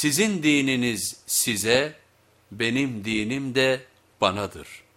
Sizin dininiz size, benim dinim de banadır.''